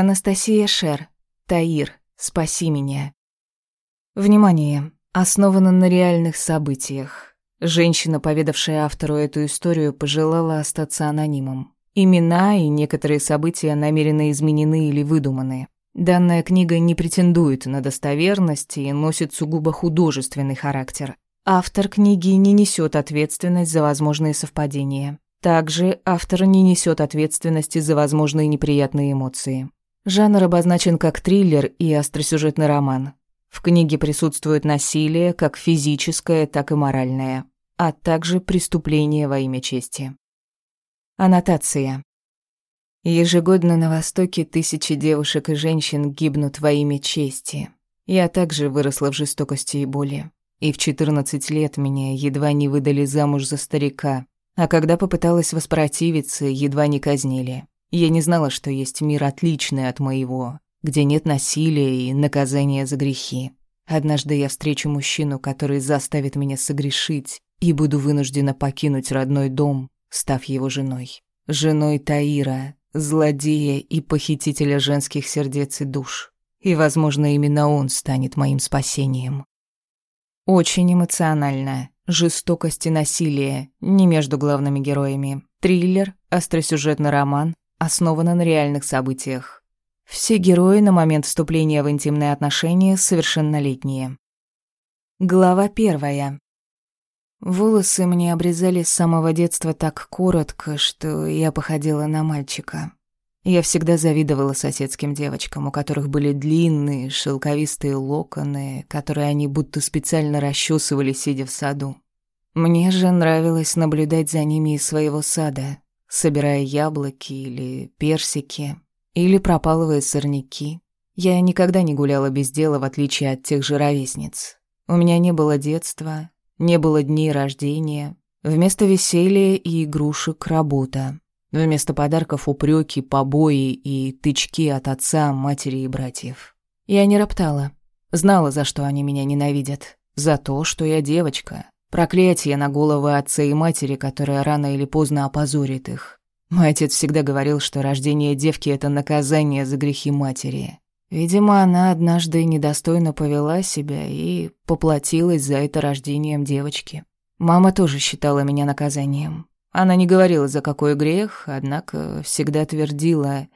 Анастасия Шер. Таир. Спаси меня. Внимание! Основано на реальных событиях. Женщина, поведавшая автору эту историю, пожелала остаться анонимом. Имена и некоторые события намеренно изменены или выдуманы. Данная книга не претендует на достоверность и носит сугубо художественный характер. Автор книги не несет ответственность за возможные совпадения. Также автор не несет ответственности за возможные неприятные эмоции. Жанр обозначен как триллер и остросюжетный роман. В книге присутствует насилие, как физическое, так и моральное, а также преступление во имя чести. Аннотация. Ежегодно на Востоке тысячи девушек и женщин гибнут во имя чести. Я также выросла в жестокости и боли. И в 14 лет меня едва не выдали замуж за старика, а когда попыталась воспротивиться, едва не казнили. Я не знала, что есть мир отличный от моего, где нет насилия и наказания за грехи. Однажды я встречу мужчину, который заставит меня согрешить, и буду вынуждена покинуть родной дом, став его женой. Женой Таира, злодея и похитителя женских сердец и душ. И, возможно, именно он станет моим спасением. Очень эмоционально. Жестокость и насилие не между главными героями. Триллер, остросюжетный роман, основан на реальных событиях. Все герои на момент вступления в интимные отношения совершеннолетние. Глава первая. Волосы мне обрезали с самого детства так коротко, что я походила на мальчика. Я всегда завидовала соседским девочкам, у которых были длинные, шелковистые локоны, которые они будто специально расчесывали, сидя в саду. Мне же нравилось наблюдать за ними из своего сада, собирая яблоки или персики, или пропалывая сорняки. Я никогда не гуляла без дела, в отличие от тех же ровесниц. У меня не было детства, не было дней рождения. Вместо веселья и игрушек — работа. Вместо подарков упреки, побои и тычки от отца, матери и братьев. Я не роптала. Знала, за что они меня ненавидят. За то, что я девочка. Проклятие на головы отца и матери, которое рано или поздно опозорит их. Мой отец всегда говорил, что рождение девки — это наказание за грехи матери. Видимо, она однажды недостойно повела себя и поплатилась за это рождением девочки. Мама тоже считала меня наказанием. Она не говорила, за какой грех, однако всегда твердила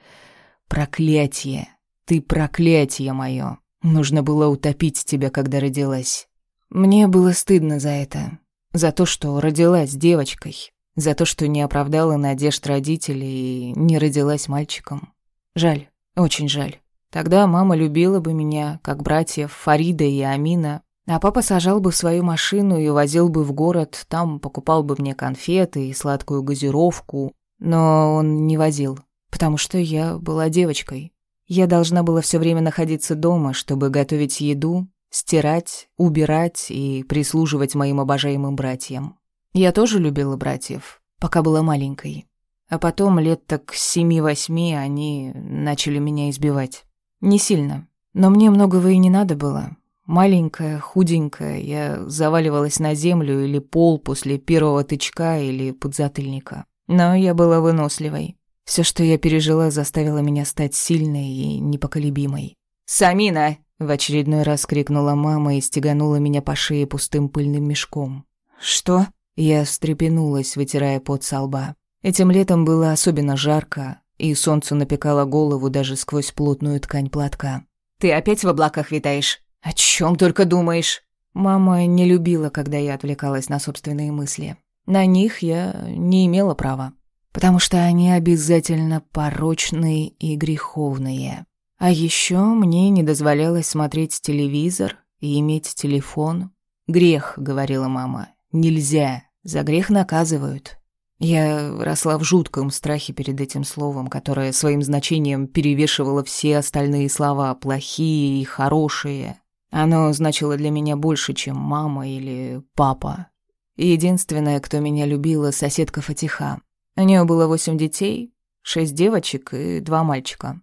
«Проклятие! Ты проклятие мое! Нужно было утопить тебя, когда родилась». Мне было стыдно за это. За то, что родилась девочкой. За то, что не оправдала надежд родителей и не родилась мальчиком. Жаль, очень жаль. Тогда мама любила бы меня, как братьев Фарида и Амина, а папа сажал бы свою машину и возил бы в город, там покупал бы мне конфеты и сладкую газировку. Но он не возил, потому что я была девочкой. Я должна была все время находиться дома, чтобы готовить еду, стирать, убирать и прислуживать моим обожаемым братьям. Я тоже любила братьев, пока была маленькой. А потом, лет так семи-восьми, они начали меня избивать. Не сильно, но мне многого и не надо было. Маленькая, худенькая, я заваливалась на землю или пол после первого тычка или подзатыльника. Но я была выносливой. Все, что я пережила, заставило меня стать сильной и непоколебимой. «Самина!» — в очередной раз крикнула мама и стеганула меня по шее пустым пыльным мешком. «Что?» — я встрепенулась, вытирая пот со лба. Этим летом было особенно жарко, и солнце напекало голову даже сквозь плотную ткань платка. «Ты опять в облаках витаешь?» «О чем только думаешь?» Мама не любила, когда я отвлекалась на собственные мысли. На них я не имела права, потому что они обязательно порочные и греховные. А еще мне не дозволялось смотреть телевизор и иметь телефон. «Грех», — говорила мама, — «нельзя, за грех наказывают». Я росла в жутком страхе перед этим словом, которое своим значением перевешивало все остальные слова, плохие и хорошие. Оно значило для меня больше, чем мама или папа. Единственная, кто меня любила, соседка Фатиха. У нее было восемь детей, шесть девочек и два мальчика.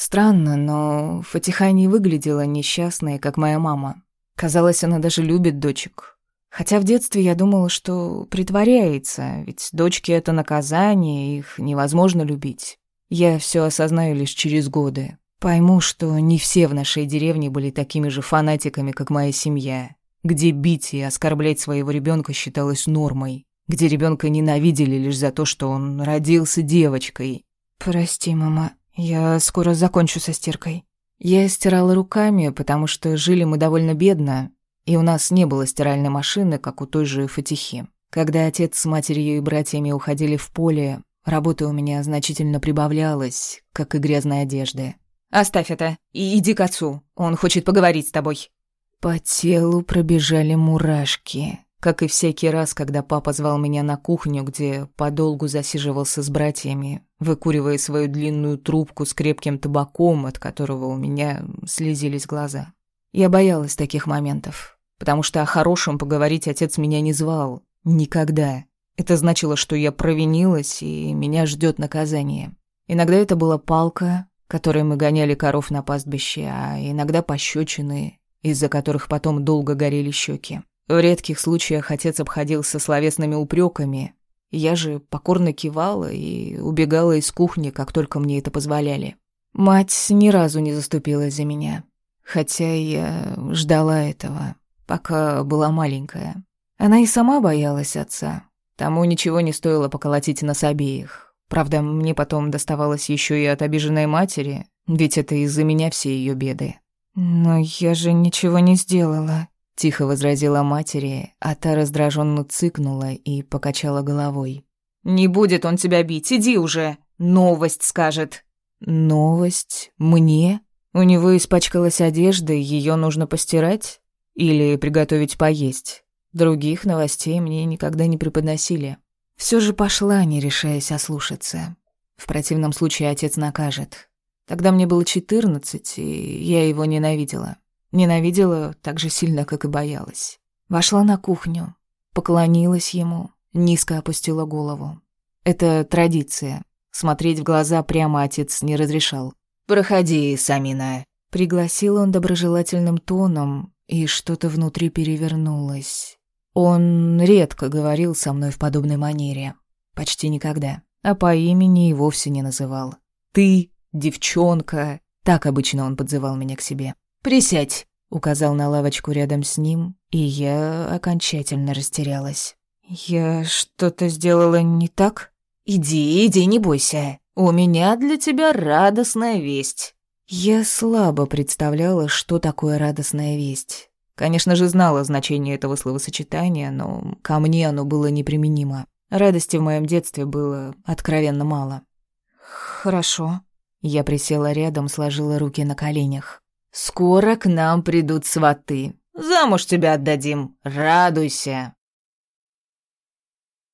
Странно, но Фатиха не выглядела несчастной, как моя мама. Казалось, она даже любит дочек. Хотя в детстве я думала, что притворяется, ведь дочки — это наказание, их невозможно любить. Я все осознаю лишь через годы. Пойму, что не все в нашей деревне были такими же фанатиками, как моя семья, где бить и оскорблять своего ребенка считалось нормой, где ребенка ненавидели лишь за то, что он родился девочкой. «Прости, мама, я скоро закончу со стиркой». Я стирала руками, потому что жили мы довольно бедно, и у нас не было стиральной машины, как у той же Фатихи. Когда отец с матерью и братьями уходили в поле, работа у меня значительно прибавлялась, как и грязной одежды. «Оставь это и иди к отцу, он хочет поговорить с тобой». По телу пробежали мурашки, как и всякий раз, когда папа звал меня на кухню, где подолгу засиживался с братьями, выкуривая свою длинную трубку с крепким табаком, от которого у меня слезились глаза. Я боялась таких моментов, потому что о хорошем поговорить отец меня не звал. Никогда. Это значило, что я провинилась, и меня ждет наказание. Иногда это была палка, которой мы гоняли коров на пастбище, а иногда пощечины, из-за которых потом долго горели щеки. В редких случаях отец обходился словесными упреками. Я же покорно кивала и убегала из кухни, как только мне это позволяли. Мать ни разу не заступилась за меня. Хотя я ждала этого, пока была маленькая. Она и сама боялась отца. Тому ничего не стоило поколотить нас обеих. Правда, мне потом доставалось еще и от обиженной матери, ведь это из-за меня все ее беды. «Но я же ничего не сделала», — тихо возразила матери, а та раздраженно цыкнула и покачала головой. «Не будет он тебя бить, иди уже, новость скажет». «Новость? Мне?» У него испачкалась одежда, ее нужно постирать или приготовить поесть. Других новостей мне никогда не преподносили. Все же пошла, не решаясь ослушаться. В противном случае отец накажет. Тогда мне было четырнадцать, и я его ненавидела. Ненавидела так же сильно, как и боялась. Вошла на кухню, поклонилась ему, низко опустила голову. Это традиция. Смотреть в глаза прямо отец не разрешал. «Проходи, Самина», — пригласил он доброжелательным тоном, и что-то внутри перевернулось. Он редко говорил со мной в подобной манере. Почти никогда. А по имени и вовсе не называл. «Ты, девчонка», — так обычно он подзывал меня к себе. «Присядь», — указал на лавочку рядом с ним, и я окончательно растерялась. «Я что-то сделала не так?» «Иди, иди, не бойся. У меня для тебя радостная весть». Я слабо представляла, что такое радостная весть. Конечно же, знала значение этого словосочетания, но ко мне оно было неприменимо. Радости в моем детстве было откровенно мало. «Хорошо». Я присела рядом, сложила руки на коленях. «Скоро к нам придут сваты. Замуж тебя отдадим. Радуйся».